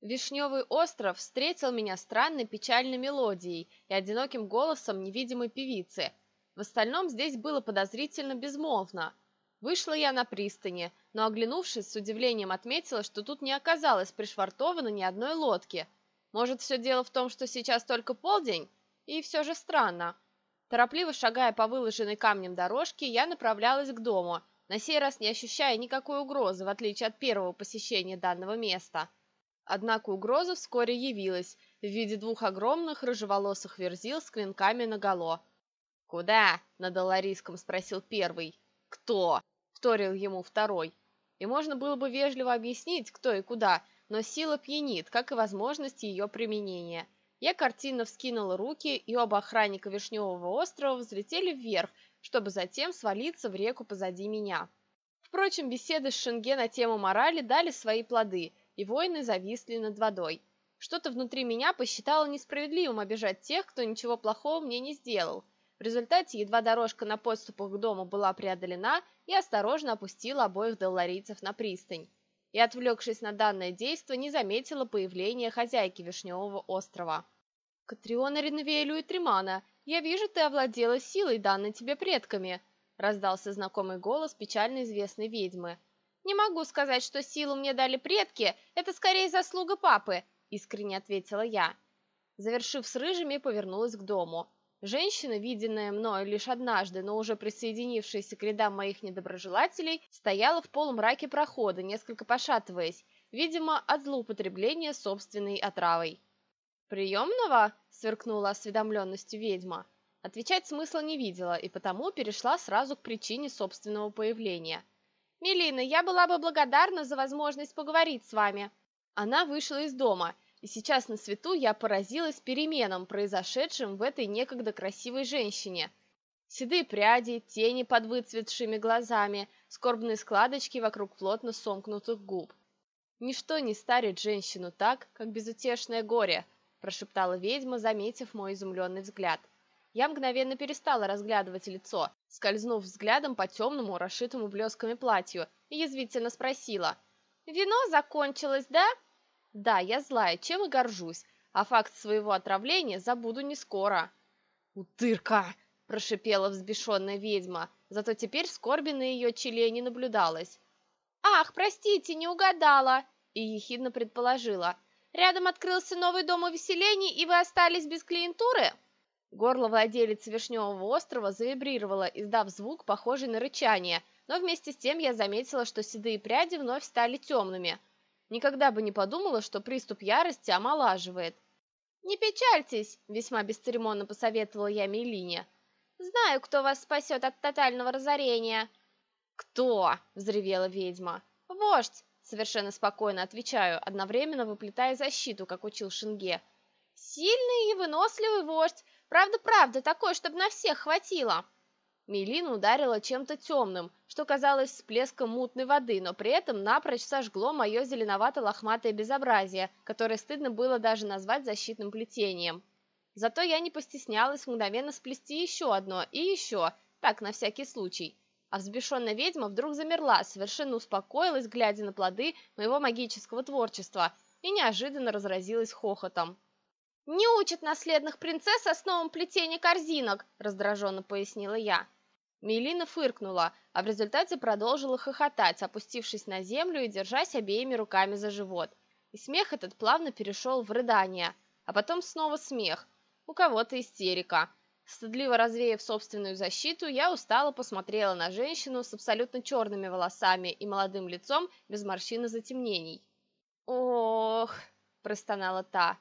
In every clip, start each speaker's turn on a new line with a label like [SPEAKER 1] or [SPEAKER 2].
[SPEAKER 1] Вишневый остров встретил меня странной печальной мелодией и одиноким голосом невидимой певицы. В остальном здесь было подозрительно безмолвно. Вышла я на пристани, но, оглянувшись, с удивлением отметила, что тут не оказалось пришвартовано ни одной лодки. Может, все дело в том, что сейчас только полдень? И все же странно. Торопливо шагая по выложенной камнем дорожке, я направлялась к дому, на сей раз не ощущая никакой угрозы, в отличие от первого посещения данного места. Однако угроза вскоре явилась в виде двух огромных рыжеволосых верзил с клинками наголо. «Куда?» — на доларийском спросил первый. «Кто?» — вторил ему второй. И можно было бы вежливо объяснить, кто и куда, но сила пьянит, как и возможность ее применения. Я картинно вскинула руки, и оба охранника Вишневого острова взлетели вверх, чтобы затем свалиться в реку позади меня. Впрочем, беседы с Шенге на тему морали дали свои плоды, и воины зависли над водой. Что-то внутри меня посчитало несправедливым обижать тех, кто ничего плохого мне не сделал. В результате едва дорожка на подступах к дому была преодолена, и осторожно опустила обоих долларийцев на пристань. И, отвлекшись на данное действо, не заметила появления хозяйки Вишневого острова. «Катриона Ренвейлю и Тримана, я вижу, ты овладела силой, данной тебе предками», раздался знакомый голос печально известной ведьмы. «Не могу сказать, что силу мне дали предки, это скорее заслуга папы», — искренне ответила я. Завершив с рыжими, повернулась к дому. Женщина, виденная мною лишь однажды, но уже присоединившаяся к рядам моих недоброжелателей, стояла в полумраке прохода, несколько пошатываясь, видимо, от злоупотребления собственной отравой. «Приемного?» — сверкнула осведомленностью ведьма. Отвечать смысла не видела, и потому перешла сразу к причине собственного появления — «Мелина, я была бы благодарна за возможность поговорить с вами». Она вышла из дома, и сейчас на свету я поразилась переменам, произошедшим в этой некогда красивой женщине. Седые пряди, тени под выцветшими глазами, скорбные складочки вокруг плотно сомкнутых губ. «Ничто не старит женщину так, как безутешное горе», прошептала ведьма, заметив мой изумленный взгляд. Я мгновенно перестала разглядывать лицо, скользнув взглядом по темному, расшитому блесками платью, и язвительно спросила. «Вино закончилось, да?» «Да, я злая, чем и горжусь, а факт своего отравления забуду не скоро». «Утырка!» – прошипела взбешенная ведьма, зато теперь скорби на ее челе не наблюдалось. «Ах, простите, не угадала!» – и ехидно предположила. «Рядом открылся новый дом увеселений, и вы остались без клиентуры?» Горло владелицы Вишневого острова завибрировало, издав звук, похожий на рычание, но вместе с тем я заметила, что седые пряди вновь стали темными. Никогда бы не подумала, что приступ ярости омолаживает. «Не печальтесь», — весьма бесцеремонно посоветовала я Мелине. «Знаю, кто вас спасет от тотального разорения». «Кто?» — взревела ведьма. «Вождь», — совершенно спокойно отвечаю, одновременно выплетая защиту, как учил Шинге. «Сильный и выносливый вождь, Правда-правда, такой, чтобы на всех хватило!» Мелина ударила чем-то темным, что казалось всплеском мутной воды, но при этом напрочь сожгло мое зеленовато-лохматое безобразие, которое стыдно было даже назвать защитным плетением. Зато я не постеснялась мгновенно сплести еще одно и еще, так, на всякий случай. А взбешенная ведьма вдруг замерла, совершенно успокоилась, глядя на плоды моего магического творчества, и неожиданно разразилась хохотом. «Не учат наследных принцесс основам плетения корзинок», – раздраженно пояснила я. Мелина фыркнула, а в результате продолжила хохотать, опустившись на землю и держась обеими руками за живот. И смех этот плавно перешел в рыдание, а потом снова смех. У кого-то истерика. Стыдливо развеяв собственную защиту, я устало посмотрела на женщину с абсолютно черными волосами и молодым лицом без морщин и затемнений. «Ох!» – простонала та.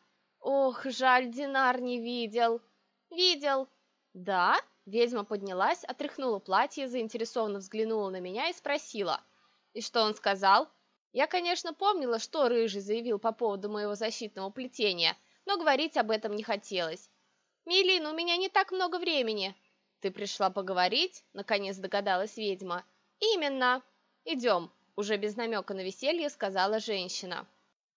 [SPEAKER 1] Ох, жаль, Динар не видел. Видел. Да? Ведьма поднялась, отряхнула платье, заинтересованно взглянула на меня и спросила. И что он сказал? Я, конечно, помнила, что Рыжий заявил по поводу моего защитного плетения, но говорить об этом не хотелось. «Милин, у меня не так много времени». «Ты пришла поговорить?» – наконец догадалась ведьма. «Именно. Идем», – уже без намека на веселье сказала женщина.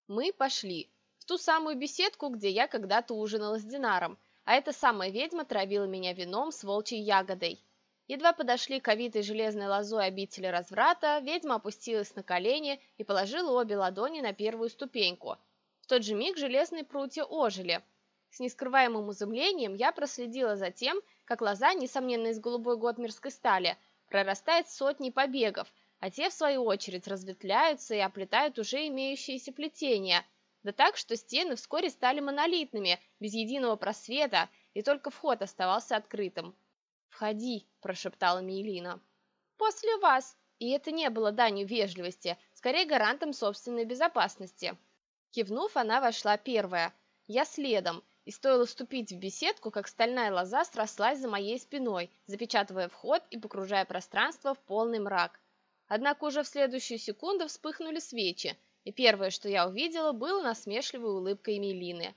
[SPEAKER 1] Мы пошли ту самую беседку, где я когда-то ужинала с Динаром, а эта самая ведьма травила меня вином с волчьей ягодой. Едва подошли к овитой железной лозой обители разврата, ведьма опустилась на колени и положила обе ладони на первую ступеньку. В тот же миг железные прутья ожили. С нескрываемым изумлением я проследила за тем, как лоза, несомненно из голубой готмерской стали, прорастает сотни побегов, а те, в свою очередь, разветвляются и оплетают уже имеющиеся плетения, да так, что стены вскоре стали монолитными, без единого просвета, и только вход оставался открытым. «Входи», – прошептала Мейлина. «После вас», и это не было данью вежливости, скорее гарантом собственной безопасности. Кивнув, она вошла первая, я следом, и стоило ступить в беседку, как стальная лоза срослась за моей спиной, запечатывая вход и погружая пространство в полный мрак. Однако уже в следующую секунду вспыхнули свечи, и первое, что я увидела, было насмешливой улыбкой Эмилины.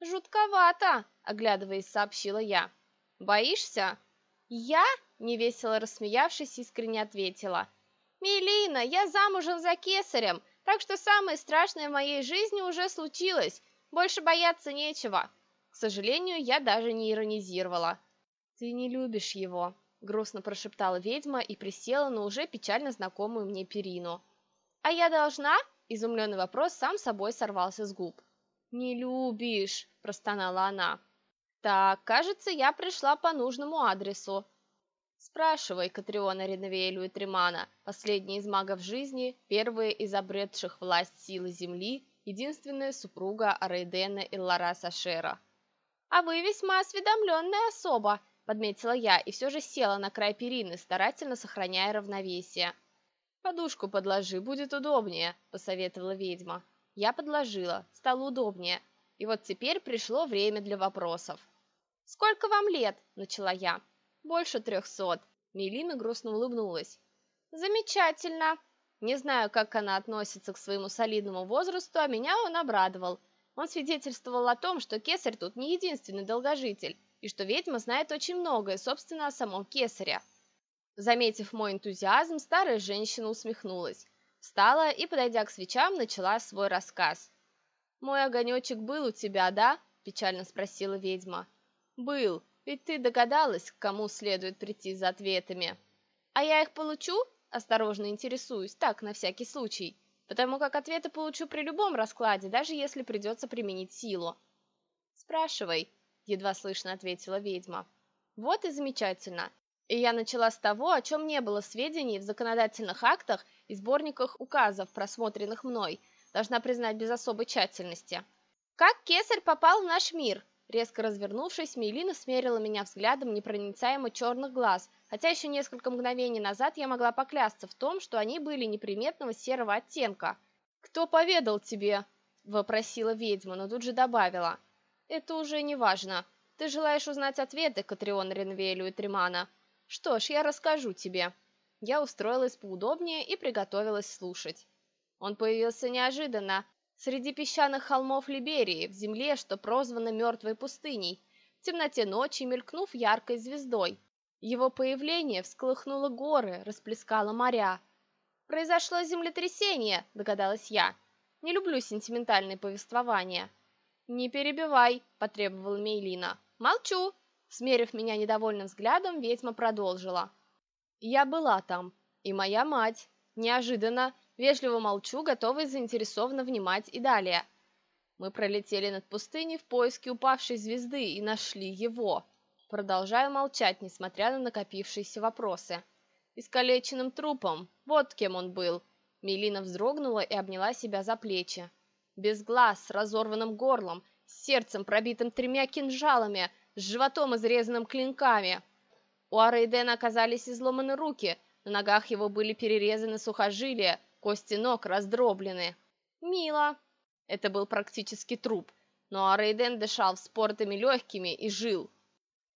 [SPEAKER 1] «Жутковато!» – оглядываясь, сообщила я. «Боишься?» «Я?» – невесело рассмеявшись, искренне ответила. «Мелина, я замужем за кесарем, так что самое страшное в моей жизни уже случилось, больше бояться нечего. К сожалению, я даже не иронизировала. «Ты не любишь его», — грустно прошептала ведьма и присела на уже печально знакомую мне перину. «А я должна?» — изумленный вопрос сам собой сорвался с губ. «Не любишь», — простонала она. «Так, кажется, я пришла по нужному адресу». Спрашивай Катриона Реновеэлю и Тримана, последний из магов жизни, первые из обретших власть силы Земли единственная супруга Арейдена Иллара Сашера. «А вы весьма осведомленная особа», — подметила я и все же села на край перины, старательно сохраняя равновесие. «Подушку подложи, будет удобнее», — посоветовала ведьма. Я подложила, стало удобнее. И вот теперь пришло время для вопросов. «Сколько вам лет?» — начала я. «Больше трехсот». Мелина грустно улыбнулась. «Замечательно. Не знаю, как она относится к своему солидному возрасту, а меня он обрадовал. Он свидетельствовал о том, что кесарь тут не единственный долгожитель, и что ведьма знает очень многое, собственно, о самом кесаре. Заметив мой энтузиазм, старая женщина усмехнулась. Встала и, подойдя к свечам, начала свой рассказ. «Мой огонечек был у тебя, да?» – печально спросила ведьма. «Был, ведь ты догадалась, к кому следует прийти за ответами. А я их получу?» Осторожно интересуюсь, так, на всякий случай, потому как ответы получу при любом раскладе, даже если придется применить силу. «Спрашивай», — едва слышно ответила ведьма. «Вот и замечательно. И я начала с того, о чем не было сведений в законодательных актах и сборниках указов, просмотренных мной, должна признать без особой тщательности. Как кесарь попал в наш мир? Резко развернувшись, Мейлина смерила меня взглядом непроницаемо черных глаз, хотя еще несколько мгновений назад я могла поклясться в том, что они были неприметного серого оттенка. «Кто поведал тебе?» – вопросила ведьма, но тут же добавила. «Это уже не важно. Ты желаешь узнать ответы, Катрион Ренвелю и Тримана? Что ж, я расскажу тебе». Я устроилась поудобнее и приготовилась слушать. Он появился неожиданно, Среди песчаных холмов Либерии, в земле, что прозвана мертвой пустыней, в темноте ночи мелькнув яркой звездой. Его появление всколыхнуло горы, расплескало моря. «Произошло землетрясение», — догадалась я. «Не люблю сентиментальные повествования». «Не перебивай», — потребовала Мейлина. «Молчу», — смерив меня недовольным взглядом, ведьма продолжила. «Я была там, и моя мать. Неожиданно Вежливо молчу, готовый заинтересованно внимать и далее. Мы пролетели над пустыней в поиске упавшей звезды и нашли его. Продолжаю молчать, несмотря на накопившиеся вопросы. Искалеченным трупом, вот кем он был. Мелина вздрогнула и обняла себя за плечи. Без глаз, с разорванным горлом, с сердцем, пробитым тремя кинжалами, с животом, изрезанным клинками. У Арейдена оказались изломаны руки, на ногах его были перерезаны сухожилия, Кости ног раздроблены. Мило. Это был практически труп, но Арейден дышал спортами легкими и жил.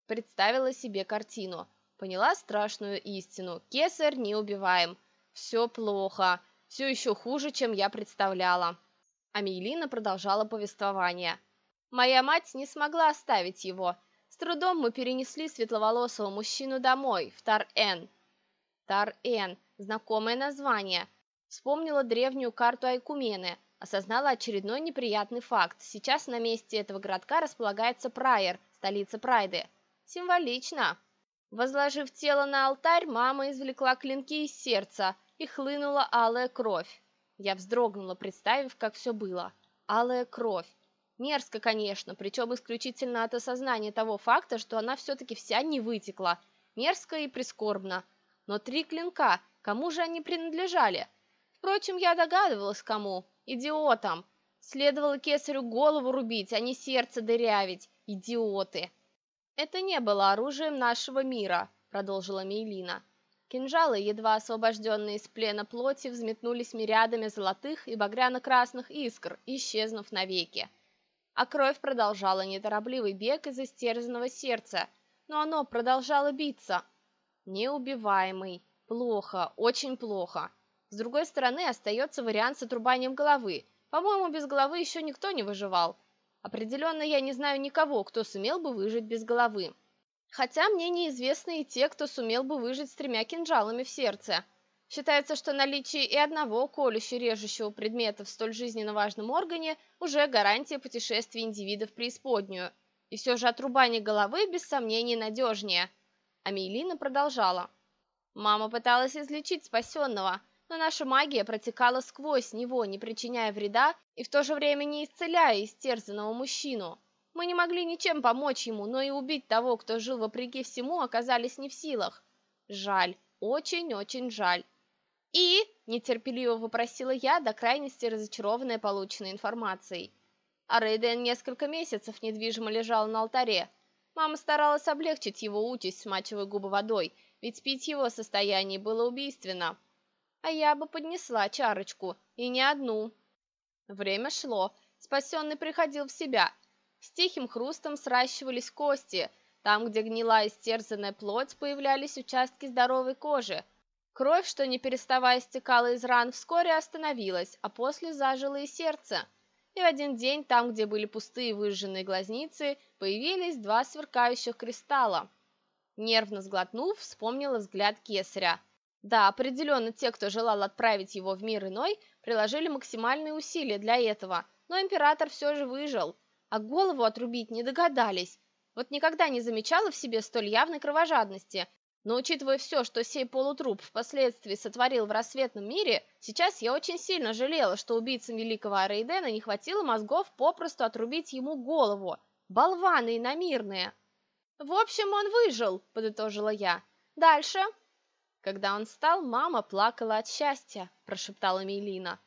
[SPEAKER 1] Представила себе картину. Поняла страшную истину. Кесарь не убиваем. Все плохо. Все еще хуже, чем я представляла. А Мейлина продолжала повествование. Моя мать не смогла оставить его. С трудом мы перенесли светловолосого мужчину домой, в Тар-Эн. Тар-Эн. Знакомое название – Вспомнила древнюю карту Айкумены, осознала очередной неприятный факт. Сейчас на месте этого городка располагается Прайер, столица Прайды. Символично. Возложив тело на алтарь, мама извлекла клинки из сердца, и хлынула алая кровь. Я вздрогнула, представив, как все было. алая кровь. Мерзко, конечно, причем исключительно от осознания того факта, что она все-таки вся не вытекла. Мерзко и прискорбно. Но три клинка, кому же они принадлежали? Впрочем, я догадывалась, кому. Идиотам. Следовало кесарю голову рубить, а не сердце дырявить. Идиоты. Это не было оружием нашего мира, продолжила Мейлина. Кинжалы, едва освобожденные из плена плоти, взметнулись мириадами золотых и багряно-красных искр, исчезнув навеки а кровь продолжала неторопливый бег из истерзанного сердца, но оно продолжало биться. Неубиваемый. Плохо, очень плохо. С другой стороны, остается вариант с отрубанием головы. По-моему, без головы еще никто не выживал. Определенно, я не знаю никого, кто сумел бы выжить без головы. Хотя мне неизвестны и те, кто сумел бы выжить с тремя кинжалами в сердце. Считается, что наличие и одного колюще-режущего предмета в столь жизненно важном органе уже гарантия путешествия индивида в преисподнюю. И все же отрубание головы без сомнений надежнее. А Мейлина продолжала. Мама пыталась излечить спасенного, но наша магия протекала сквозь него, не причиняя вреда и в то же время не исцеляя истерзанного мужчину. Мы не могли ничем помочь ему, но и убить того, кто жил вопреки всему, оказались не в силах. Жаль, очень-очень жаль. «И?» – нетерпеливо вопросила я, до крайности разочарованная полученной информацией. А Рейден несколько месяцев недвижимо лежал на алтаре. Мама старалась облегчить его участь, смачивая губы водой, ведь пить его состояние было убийственно. А я бы поднесла чарочку, и не одну. Время шло, спасенный приходил в себя. С тихим хрустом сращивались кости, там, где гнила истерзанная плоть, появлялись участки здоровой кожи – Кровь, что не переставая стекала из ран, вскоре остановилась, а после зажило и сердце. И в один день, там, где были пустые выжженные глазницы, появились два сверкающих кристалла. Нервно сглотнув, вспомнила взгляд кесаря. Да, определенно те, кто желал отправить его в мир иной, приложили максимальные усилия для этого, но император все же выжил, а голову отрубить не догадались. Вот никогда не замечала в себе столь явной кровожадности, но учитывая все, что сей полутруп впоследствии сотворил в рассветном мире, сейчас я очень сильно жалела, что убийцам великого Арейдена не хватило мозгов попросту отрубить ему голову. Болваны иномирные. В общем, он выжил, подытожила я. Дальше. Когда он встал, мама плакала от счастья, прошептала Мейлина.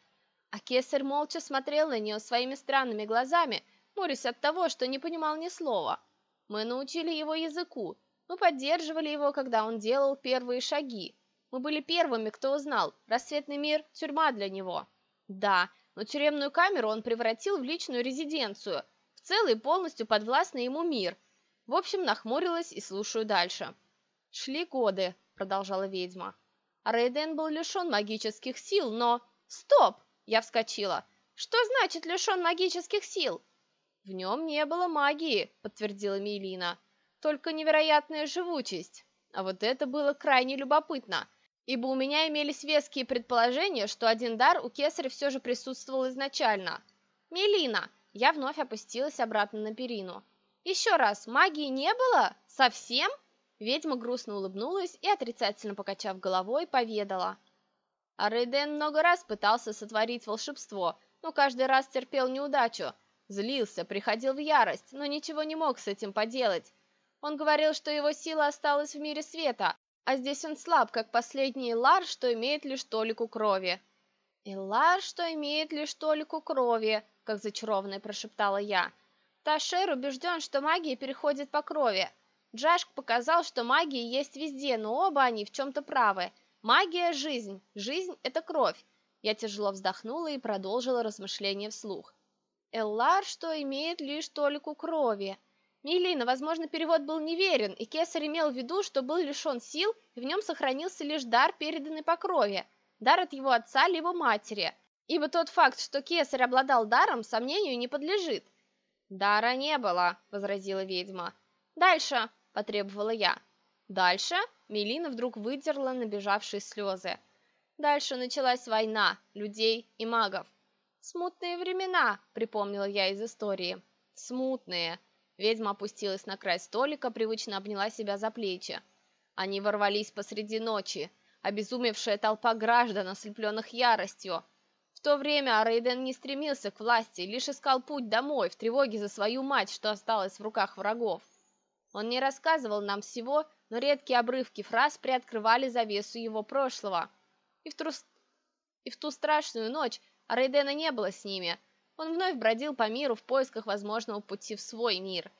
[SPEAKER 1] А кесарь молча смотрел на нее своими странными глазами, морясь от того, что не понимал ни слова. Мы научили его языку, мы поддерживали его, когда он делал первые шаги. Мы были первыми, кто узнал, рассветный мир – тюрьма для него. Да, но тюремную камеру он превратил в личную резиденцию, в целый полностью подвластный ему мир. В общем, нахмурилась и слушаю дальше. «Шли годы», – продолжала ведьма. Рейден был лишен магических сил, но... «Стоп!» – я вскочила. «Что значит лишен магических сил?» «В нем не было магии», – подтвердила Мейлина только невероятная живучесть. А вот это было крайне любопытно, ибо у меня имелись веские предположения, что один дар у кесаря все же присутствовал изначально. «Мелина!» Я вновь опустилась обратно на перину. «Еще раз, магии не было? Совсем?» Ведьма грустно улыбнулась и, отрицательно покачав головой, поведала. А Рейден много раз пытался сотворить волшебство, но каждый раз терпел неудачу. Злился, приходил в ярость, но ничего не мог с этим поделать. Он говорил, что его сила осталась в мире света, а здесь он слаб, как последний Лар, что имеет лишь толику крови. И Лар, что имеет лишь толику крови, как зачарованно прошептала я. Ташер убежден, что магия переходит по крови. Джашк показал, что магия есть везде, но оба они в чем-то правы. Магия – жизнь, жизнь – это кровь. Я тяжело вздохнула и продолжила размышления вслух. Эллар, что имеет лишь толику крови. Милина, возможно, перевод был неверен, и Кесарь имел в виду, что был лишен сил, и в нем сохранился лишь дар, переданный по крови, дар от его отца либо матери, ибо тот факт, что Кесарь обладал даром, сомнению не подлежит. «Дара не было», — возразила ведьма. «Дальше», — потребовала я. «Дальше?» — Мелина вдруг выдерла набежавшие слезы. Дальше началась война людей и магов. «Смутные времена», — припомнила я из истории. «Смутные», Ведьма опустилась на край столика, привычно обняла себя за плечи. Они ворвались посреди ночи, обезумевшая толпа граждан, ослепленных яростью. В то время Рейден не стремился к власти, лишь искал путь домой в тревоге за свою мать, что осталась в руках врагов. Он не рассказывал нам всего, но редкие обрывки фраз приоткрывали завесу его прошлого. И в, трус... и в ту страшную ночь Рейдена не было с ними. Он вновь бродил по миру в поисках возможного пути в свой мир.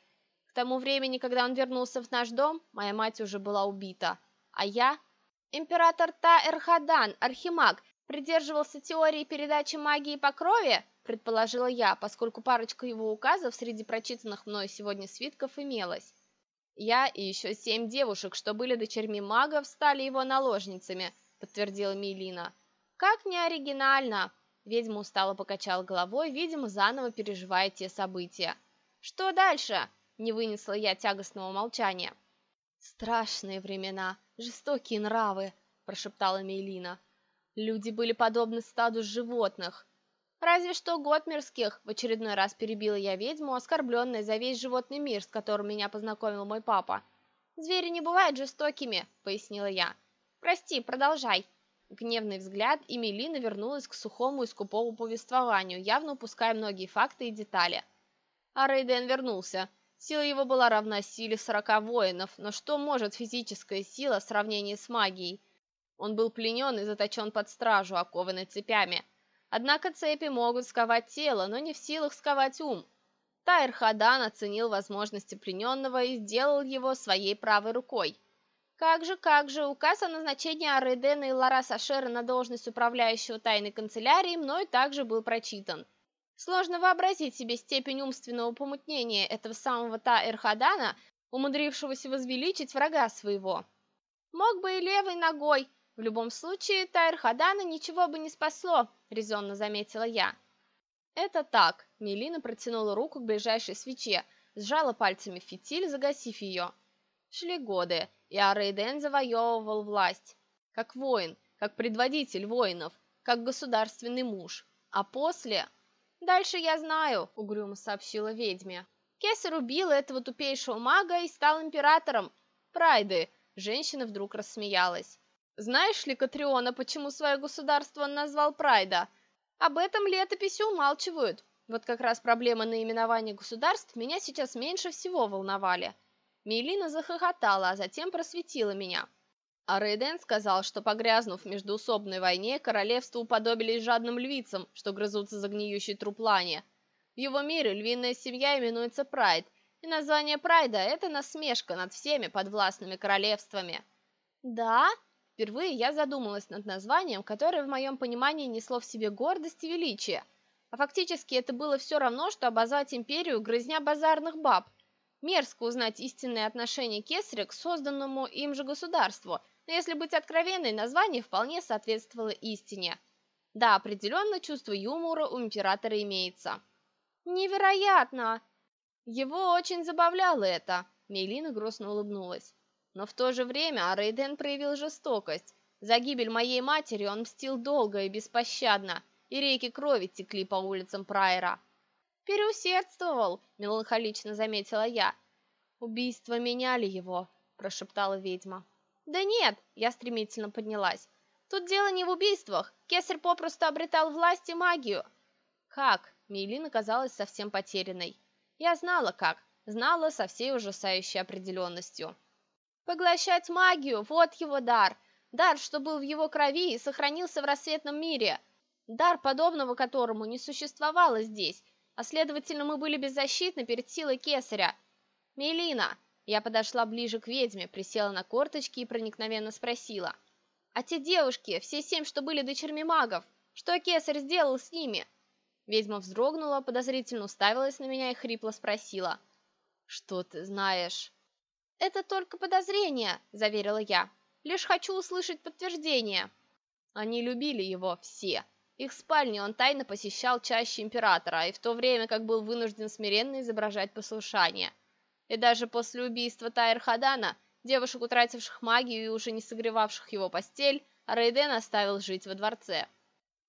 [SPEAKER 1] К тому времени, когда он вернулся в наш дом, моя мать уже была убита, а я... Император Та-Эрхадан, архимаг, придерживался теории передачи магии по крови, предположила я, поскольку парочка его указов среди прочитанных мной сегодня свитков имелась. Я и еще семь девушек, что были дочерьми магов, стали его наложницами, подтвердила Милина. Как не оригинально! Ведьма устало покачала головой, видимо, заново переживая те события. Что дальше? Не вынесла я тягостного молчания. Страшные времена, жестокие нравы, прошептала Мейлина. Люди были подобны стаду животных. Разве что готмерских, в очередной раз перебила я ведьму, оскорбленная за весь животный мир, с которым меня познакомил мой папа. «Звери не бывают жестокими», — пояснила я. «Прости, продолжай». Гневный взгляд, и Мелина вернулась к сухому и скупому повествованию, явно упуская многие факты и детали. А Рейден вернулся. Сила его была равна силе сорока воинов, но что может физическая сила в сравнении с магией? Он был пленен и заточен под стражу, окованный цепями. Однако цепи могут сковать тело, но не в силах сковать ум. Тайр Хадан оценил возможности плененного и сделал его своей правой рукой. Как же, как же, указ о назначении Арейдена и Лара Сашера на должность управляющего тайной канцелярией мной также был прочитан. Сложно вообразить себе степень умственного помутнения этого самого Та-Эрхадана, умудрившегося возвеличить врага своего. Мог бы и левой ногой, в любом случае, Тайр Хадана ничего бы не спасло, резонно заметила я. Это так. Мелина протянула руку к ближайшей свече, сжала пальцами фитиль, загасив ее. Шли годы, и Арейден завоевывал власть. Как воин, как предводитель воинов, как государственный муж. А после... Дальше я знаю, угрюмо сообщила ведьме. Кесар убил этого тупейшего мага и стал императором. Прайды. Женщина вдруг рассмеялась. Знаешь ли, Катриона, почему свое государство он назвал Прайда? Об этом летописи умалчивают. Вот как раз проблема наименования государств меня сейчас меньше всего волновали. Мейлина захохотала, а затем просветила меня. А Рейден сказал, что погрязнув в междуусобной войне, королевство уподобились жадным львицам, что грызутся за гниющий труп лани. В его мире львиная семья именуется Прайд, и название Прайда – это насмешка над всеми подвластными королевствами. «Да?» Впервые я задумалась над названием, которое в моем понимании несло в себе гордость и величие. А фактически это было все равно, что обозвать империю грызня базарных баб. Мерзко узнать истинное отношение Кесаря к созданному им же государству, но если быть откровенной, название вполне соответствовало истине. Да, определенно чувство юмора у императора имеется. Невероятно! Его очень забавляло это. Мейлина грустно улыбнулась. Но в то же время Арейден проявил жестокость. За гибель моей матери он мстил долго и беспощадно, и реки крови текли по улицам Прайера. «Переусердствовал», — меланхолично заметила я. «Убийства меняли его», — прошептала ведьма. «Да нет», — я стремительно поднялась. «Тут дело не в убийствах. Кесарь попросту обретал власть и магию». «Как?» — Мейлин оказалась совсем потерянной. Я знала как, знала со всей ужасающей определенностью. Поглощать магию – вот его дар. Дар, что был в его крови и сохранился в рассветном мире. Дар, подобного которому не существовало здесь, а следовательно мы были беззащитны перед силой кесаря. «Мелина!» Я подошла ближе к ведьме, присела на корточки и проникновенно спросила. «А те девушки, все семь, что были дочерьми магов, что кесарь сделал с ними?» Ведьма вздрогнула, подозрительно уставилась на меня и хрипло спросила. «Что ты знаешь?» «Это только подозрение», — заверила я. «Лишь хочу услышать подтверждение». Они любили его все. Их спальни он тайно посещал чаще императора, и в то время как был вынужден смиренно изображать послушание. И даже после убийства Тайр-Хадана, девушек, утративших магию и уже не согревавших его постель, Рейден оставил жить во дворце.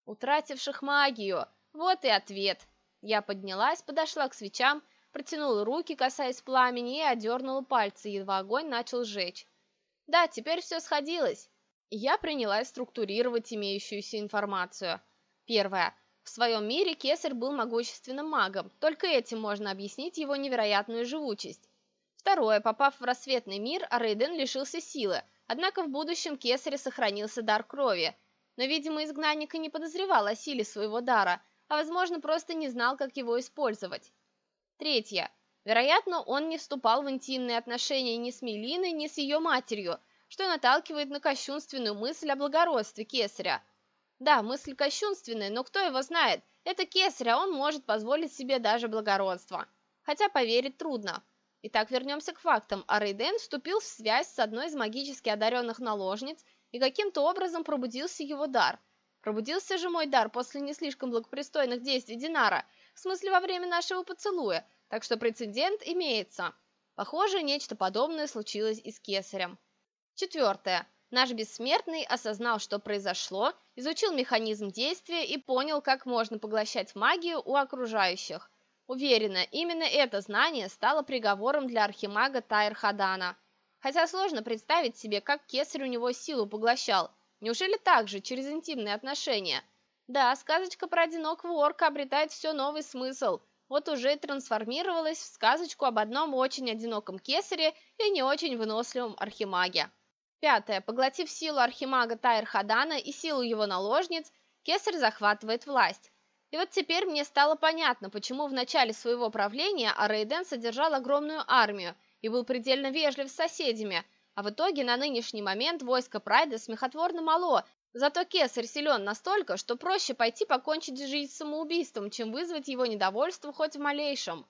[SPEAKER 1] Утративших магию! Вот и ответ. Я поднялась, подошла к свечам протянула руки, касаясь пламени, и одернула пальцы, едва огонь начал жечь. Да, теперь все сходилось. Я принялась структурировать имеющуюся информацию. Первое. В своем мире Кесарь был могущественным магом, только этим можно объяснить его невероятную живучесть. Второе, попав в рассветный мир, Арейден лишился силы, однако в будущем Кесаря сохранился дар крови. Но, видимо, изгнанник и не подозревал о силе своего дара, а, возможно, просто не знал, как его использовать. Третье. Вероятно, он не вступал в интимные отношения ни с Мелиной, ни с ее матерью, что наталкивает на кощунственную мысль о благородстве Кесаря. Да, мысль кощунственная, но кто его знает? Это Кесарь, а он может позволить себе даже благородство. Хотя поверить трудно. Итак, вернемся к фактам. Арейден вступил в связь с одной из магически одаренных наложниц, и каким-то образом пробудился его дар. Пробудился же мой дар после не слишком благопристойных действий Динара, в смысле во время нашего поцелуя, так что прецедент имеется. Похоже, нечто подобное случилось и с Кесарем. Четвертое. Наш бессмертный осознал, что произошло, изучил механизм действия и понял, как можно поглощать магию у окружающих. Уверена, именно это знание стало приговором для архимага Тайр-Хадана. Хотя сложно представить себе, как кесарь у него силу поглощал. Неужели так же, через интимные отношения? Да, сказочка про одинокого орка обретает все новый смысл. Вот уже и трансформировалась в сказочку об одном очень одиноком кесаре и не очень выносливом архимаге. Пятое. Поглотив силу архимага Тайр-Хадана и силу его наложниц, кесарь захватывает власть. И вот теперь мне стало понятно, почему в начале своего правления Арейден содержал огромную армию и был предельно вежлив с соседями, а в итоге на нынешний момент войско Прайда смехотворно мало, зато Кесарь силен настолько, что проще пойти покончить жизнь самоубийством, чем вызвать его недовольство хоть в малейшем.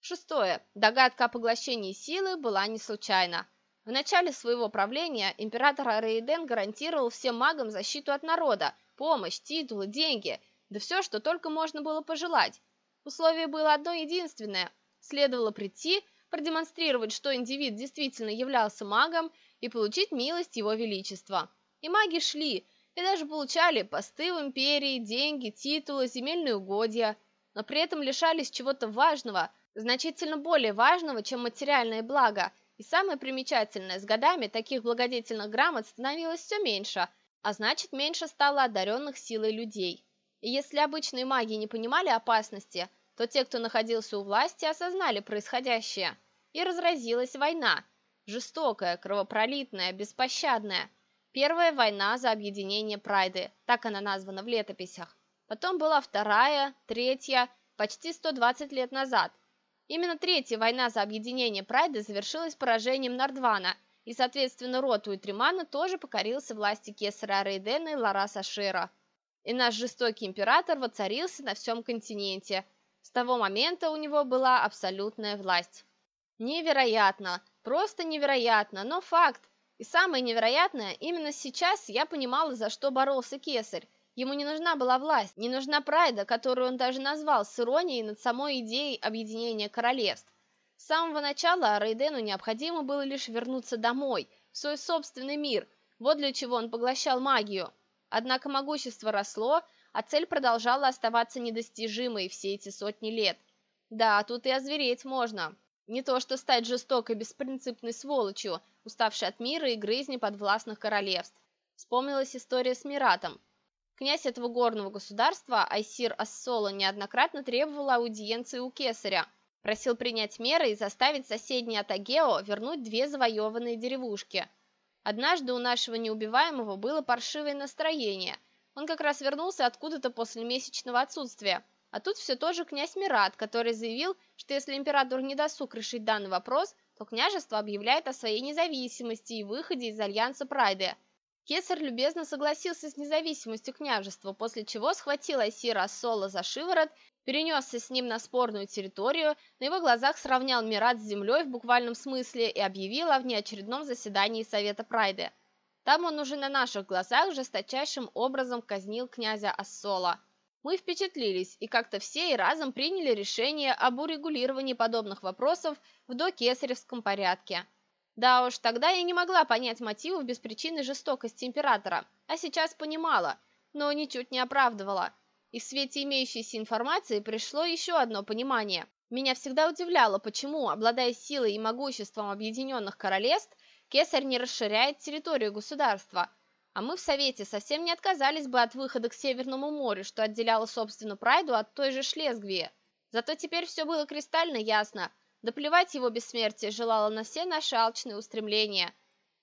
[SPEAKER 1] Шестое. Догадка о поглощении силы была не случайна. В начале своего правления император Арейден гарантировал всем магам защиту от народа, помощь, титулы, деньги – да все, что только можно было пожелать. Условие было одно единственное. Следовало прийти, продемонстрировать, что индивид действительно являлся магом и получить милость его величества. И маги шли, и даже получали посты в империи, деньги, титулы, земельные угодья, но при этом лишались чего-то важного, значительно более важного, чем материальное благо. И самое примечательное, с годами таких благодетельных грамот становилось все меньше, а значит меньше стало одаренных силой людей. И если обычные маги не понимали опасности, то те, кто находился у власти, осознали происходящее. И разразилась война. Жестокая, кровопролитная, беспощадная. Первая война за объединение Прайды, так она названа в летописях. Потом была вторая, третья, почти 120 лет назад. Именно третья война за объединение Прайды завершилась поражением Нардвана, и, соответственно, род Уитримана тоже покорился власти Кесара Рейдена и Лараса Шира и наш жестокий император воцарился на всем континенте. С того момента у него была абсолютная власть. Невероятно, просто невероятно, но факт. И самое невероятное, именно сейчас я понимала, за что боролся Кесарь. Ему не нужна была власть, не нужна прайда, которую он даже назвал с иронией над самой идеей объединения королевств. С самого начала Рейдену необходимо было лишь вернуться домой, в свой собственный мир, вот для чего он поглощал магию. Однако могущество росло, а цель продолжала оставаться недостижимой все эти сотни лет. Да, тут и озвереть можно. Не то что стать жестокой, беспринципной сволочью, уставшей от мира и грызни подвластных королевств. Вспомнилась история с Миратом. Князь этого горного государства, Айсир Ассола, неоднократно требовал аудиенции у кесаря, просил принять меры и заставить соседний Атагео вернуть две завоеванные деревушки – Однажды у нашего неубиваемого было паршивое настроение. Он как раз вернулся откуда-то после месячного отсутствия. А тут все тоже князь Мират, который заявил, что если император не досуг решить данный вопрос, то княжество объявляет о своей независимости и выходе из альянса Прайды. Кесарь любезно согласился с независимостью княжества, после чего схватил Айсира Ассола за шиворот перенесся с ним на спорную территорию, на его глазах сравнял Мират с землей в буквальном смысле и объявил о внеочередном заседании Совета Прайды. Там он уже на наших глазах жесточайшим образом казнил князя Ассола. Мы впечатлились и как-то все и разом приняли решение об урегулировании подобных вопросов в докесаревском порядке. Да уж, тогда я не могла понять мотивов беспричинной жестокости императора, а сейчас понимала, но ничуть не оправдывала – и в свете имеющейся информации пришло еще одно понимание. Меня всегда удивляло, почему, обладая силой и могуществом объединенных королевств, Кесарь не расширяет территорию государства. А мы в Совете совсем не отказались бы от выхода к Северному морю, что отделяло, собственно, Прайду от той же Шлезгвии. Зато теперь все было кристально ясно. Да плевать его бессмертие желало на все наши алчные устремления.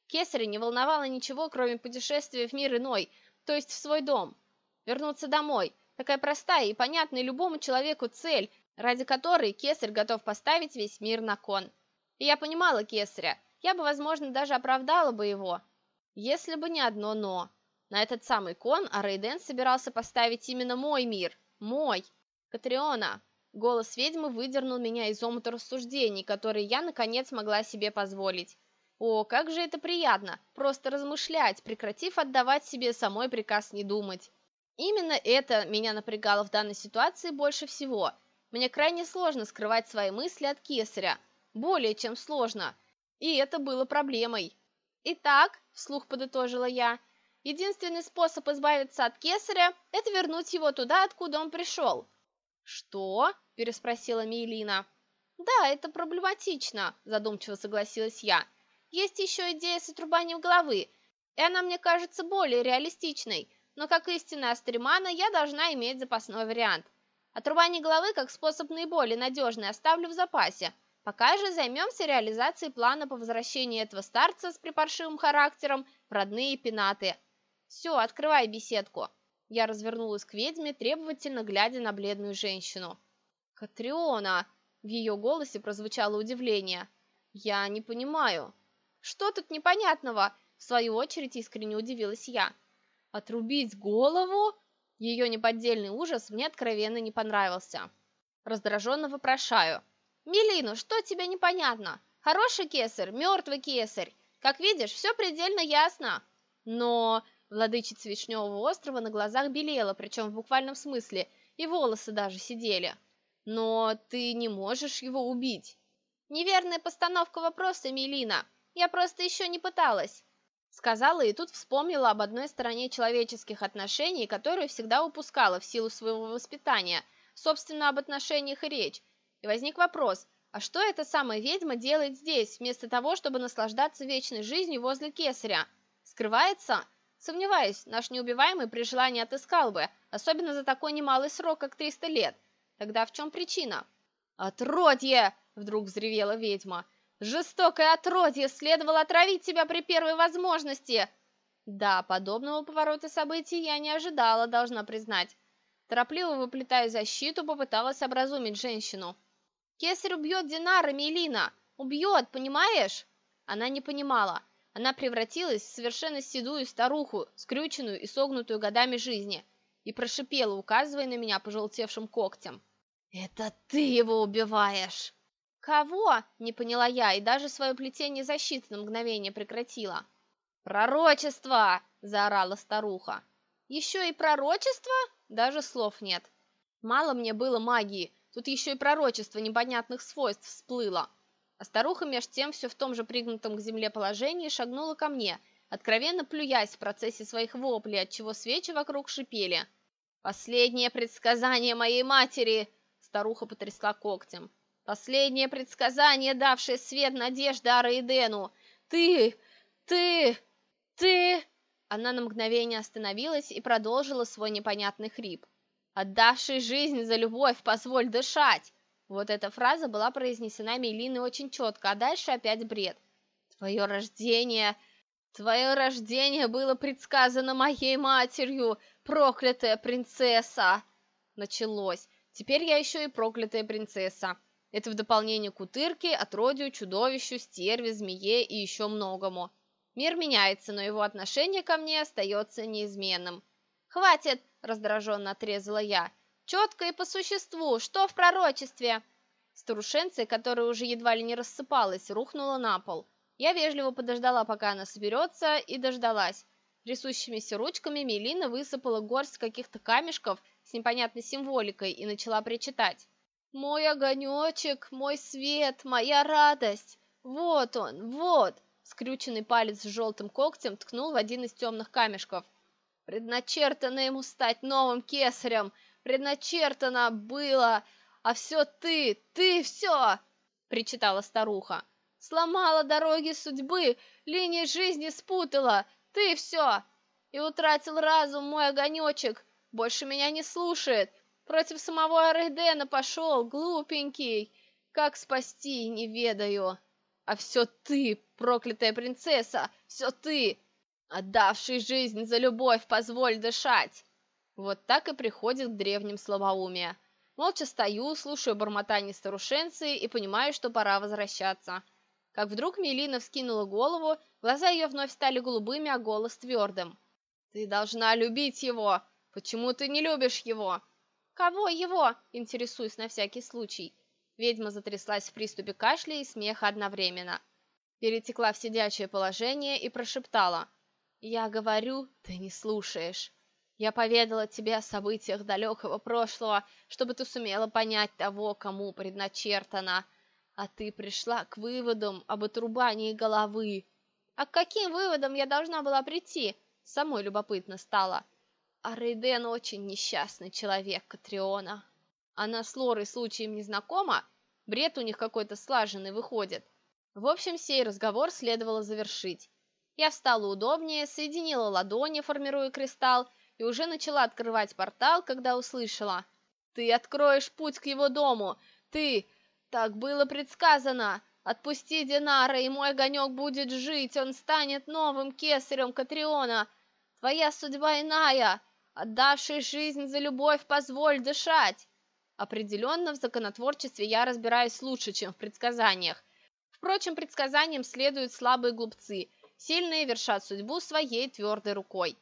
[SPEAKER 1] Кесаря не волновало ничего, кроме путешествия в мир иной, то есть в свой дом. Вернуться домой. Такая простая и понятная любому человеку цель, ради которой Кесарь готов поставить весь мир на кон. И я понимала Кесаря, я бы, возможно, даже оправдала бы его, если бы не одно «но». На этот самый кон Арейден собирался поставить именно мой мир. Мой. Катриона. Голос ведьмы выдернул меня из омута рассуждений, которые я, наконец, могла себе позволить. О, как же это приятно, просто размышлять, прекратив отдавать себе самой приказ не думать. Именно это меня напрягало в данной ситуации больше всего. Мне крайне сложно скрывать свои мысли от кесаря. Более чем сложно. И это было проблемой. Итак, вслух подытожила я, единственный способ избавиться от кесаря – это вернуть его туда, откуда он пришел. Что? – переспросила Мейлина. «Да, это проблематично», – задумчиво согласилась я. «Есть еще идея с отрубанием головы, и она мне кажется более реалистичной, но как истинная астримана я должна иметь запасной вариант. Отрубание головы как способ наиболее надежный оставлю в запасе, Пока же займемся реализацией плана по возвращению этого старца с припаршивым характером в родные пенаты. Все, открывай беседку. Я развернулась к ведьме, требовательно глядя на бледную женщину. «Катриона!» — в ее голосе прозвучало удивление. «Я не понимаю». «Что тут непонятного?» — в свою очередь искренне удивилась я. «Отрубить голову?» Ее неподдельный ужас мне откровенно не понравился. Раздраженно вопрошаю. «Милину, что тебе непонятно? Хороший кесарь, мертвый кесарь. Как видишь, все предельно ясно». «Но...» Владычица Вишневого острова на глазах белела, причем в буквальном смысле, и волосы даже сидели. «Но ты не можешь его убить». «Неверная постановка вопроса, Милина. Я просто еще не пыталась». Сказала и тут вспомнила об одной стороне человеческих отношений, которую всегда упускала в силу своего воспитания, собственно, об отношениях и речь, и возник вопрос, а что эта самая ведьма делает здесь, вместо того, чтобы наслаждаться вечной жизнью возле кесаря? Скрывается? Сомневаюсь, наш неубиваемый при желании отыскал бы, особенно за такой немалый срок, как 300 лет. Тогда в чем причина? «Отродье!» — вдруг взревела ведьма. «Жестокое отродье! Следовало отравить тебя при первой возможности!» Да, подобного поворота событий я не ожидала, должна признать. Торопливо выплетая защиту, попыталась образумить женщину. Кесарь убьет Динара, Мелина! Убьет, понимаешь?» Она не понимала. Она превратилась в совершенно седую старуху, скрюченную и согнутую годами жизни, и прошипела, указывая на меня пожелтевшим когтем. «Это ты его убиваешь!» «Кого?» – не поняла я, и даже свое плетение защиты на мгновение прекратила. «Пророчество!» – заорала старуха. «Еще и пророчество?» Даже слов нет. Мало мне было магии, Тут еще и пророчество непонятных свойств всплыло. А старуха меж тем все в том же пригнутом к земле положении шагнула ко мне, откровенно плюясь в процессе своих воплей, отчего свечи вокруг шипели. «Последнее предсказание моей матери!» Старуха потрясла когтем. «Последнее предсказание, давшее свет надежды Араидену! Ты! Ты! Ты!» Она на мгновение остановилась и продолжила свой непонятный хрип отдавший жизнь за любовь, позволь дышать!» Вот эта фраза была произнесена Мелиной очень четко, а дальше опять бред. «Твое рождение... Твое рождение было предсказано моей матерью, проклятая принцесса!» Началось. Теперь я еще и проклятая принцесса. Это в дополнение к утырке, отродью, чудовищу, стерве, змее и еще многому. Мир меняется, но его отношение ко мне остается неизменным. «Хватит!» – раздраженно отрезала я. «Четко и по существу! Что в пророчестве?» Старушенция, которая уже едва ли не рассыпалась, рухнула на пол. Я вежливо подождала, пока она соберется, и дождалась. Трясущимися ручками Мелина высыпала горсть каких-то камешков с непонятной символикой и начала причитать. «Мой огонечек, мой свет, моя радость! Вот он, вот!» Скрюченный палец с желтым когтем ткнул в один из темных камешков. Предначертано ему стать новым кесарем, предначертано было, а все ты, ты все!» — причитала старуха. «Сломала дороги судьбы, линии жизни спутала, ты все! и утратил разум мой огонечек, больше меня не слушает, против самого Арейдена пошел, глупенький, как спасти, не ведаю. А все ты, проклятая принцесса, все ты, отдавший жизнь за любовь, позволь дышать. Вот так и приходит к древним слабоумие. Молча стою, слушаю бормотание старушенции и понимаю, что пора возвращаться. Как вдруг Мелина вскинула голову, глаза ее вновь стали голубыми, а голос твердым. «Ты должна любить его! Почему ты не любишь его?» «Кого его?» – интересуюсь на всякий случай. Ведьма затряслась в приступе кашля и смеха одновременно. Перетекла в сидячее положение и прошептала. «Я говорю, ты не слушаешь. Я поведала тебе о событиях далекого прошлого, чтобы ты сумела понять того, кому предначертано. А ты пришла к выводам об отрубании головы. А к каким выводам я должна была прийти? Самой любопытно стало. А Рейден очень несчастный человек, Катриона. Она с Лорой случаем не знакома? Бред у них какой-то слаженный выходит. В общем, сей разговор следовало завершить. Я встала удобнее, соединила ладони, формируя кристалл, и уже начала открывать портал, когда услышала. «Ты откроешь путь к его дому! Ты! Так было предсказано! Отпусти Динара, и мой огонек будет жить, он станет новым кесарем Катриона! Твоя судьба иная! Отдавший жизнь за любовь, позволь дышать!» Определенно, в законотворчестве я разбираюсь лучше, чем в предсказаниях. Впрочем, предсказаниям следуют слабые глупцы, сильные вершат судьбу своей твердой рукой.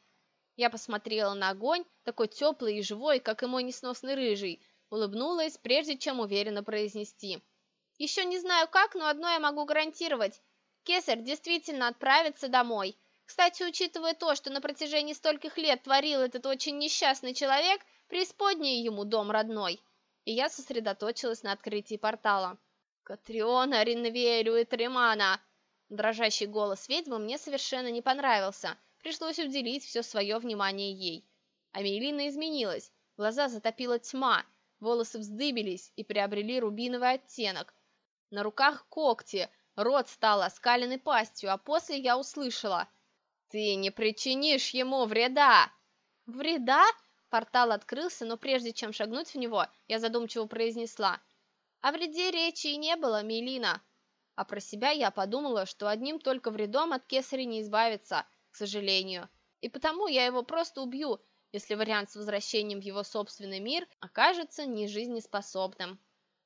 [SPEAKER 1] Я посмотрела на огонь, такой теплый и живой, как и мой несносный рыжий, улыбнулась, прежде чем уверенно произнести. «Еще не знаю как, но одно я могу гарантировать. Кесарь действительно отправится домой. Кстати, учитывая то, что на протяжении стольких лет творил этот очень несчастный человек, преисподней ему дом родной». И я сосредоточилась на открытии портала. «Катриона, Ринвелю и Тремана!» Дрожащий голос ведьмы мне совершенно не понравился – Пришлось уделить все свое внимание ей. Амелина изменилась, глаза затопила тьма, волосы вздыбились и приобрели рубиновый оттенок. На руках когти, рот стал оскаленной пастью, а после я услышала «Ты не причинишь ему вреда!» «Вреда?» Портал открылся, но прежде чем шагнуть в него, я задумчиво произнесла «О вреде речи и не было, Мелина!» А про себя я подумала, что одним только вредом от кесаря не избавиться – к сожалению. И потому я его просто убью, если вариант с возвращением в его собственный мир окажется нежизнеспособным.